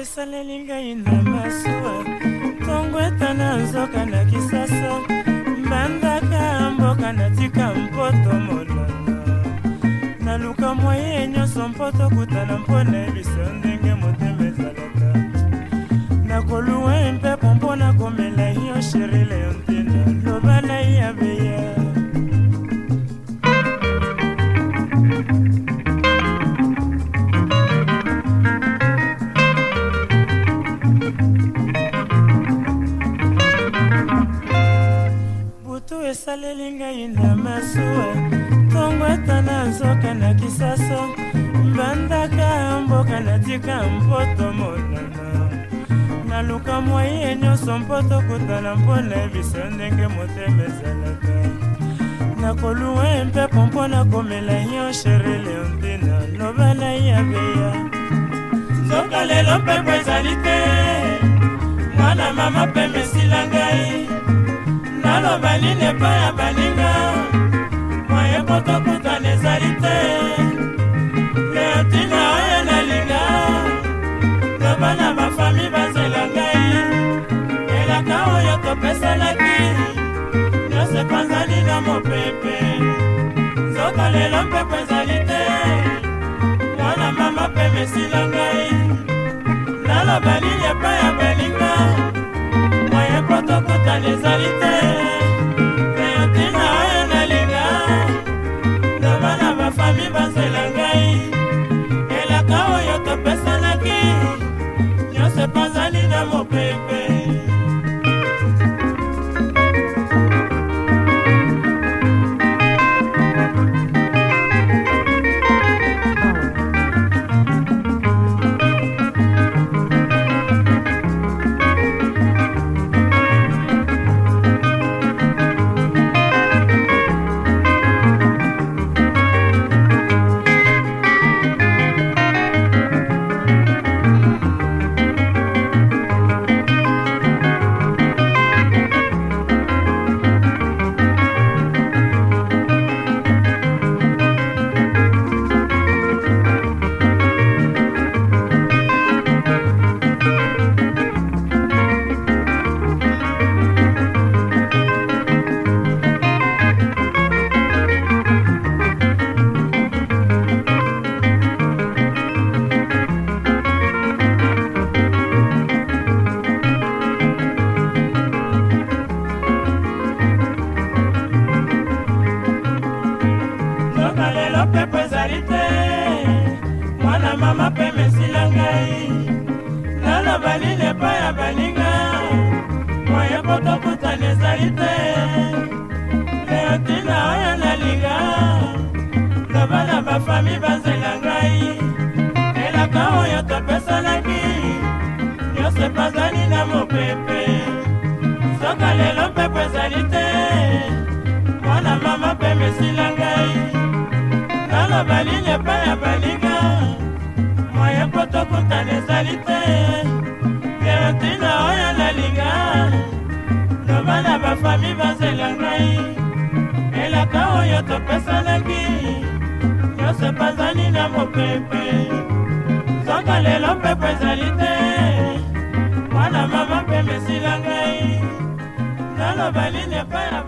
esaleli ngai na masuwa ntongo etana nzoka na kisasa mbandaka mboka natika mpoto molanga naluka mwaye nyonso mpo tokutana mpona ebisa ndenge motema ezalaka nakoluwa mpepo mpona komela yo sherile yo ntinda loba na ya beya butu esaleli ngai na masuwa ntongo ata na nzoka na kisaso mbandaka mboka natika mpoto monana naluka mwaye nyonso mpo tokutana mpona biso ndenge motema ezalaka nakoluwa mpepo mpo nakomela yo shere leontina loba na ya beya soka lelo mpepo ezali te mwana mama pembe esila ngai naloba nini epai ya baninga mwaye mpo toko mopepe nzoka lelo mpepo ezali te wana mama pemesila ngai nalobali balinga moya po tokutana ezali te leo ntina oyo nalinga loba na bafami banzela ngai elaka oyo topesanaki nyonso epazali na mopepe soka lelo mpepo ezali te mwana mama mpe mesila ngai tala balinga epai ya balinga moya po tokutana ezali te balami bazela ngai elaka oyo topesanaki nyonso epazali na mopepe soka lelo mpepo ezali te mwana mama mpe mesila ngai nalobali nepa ya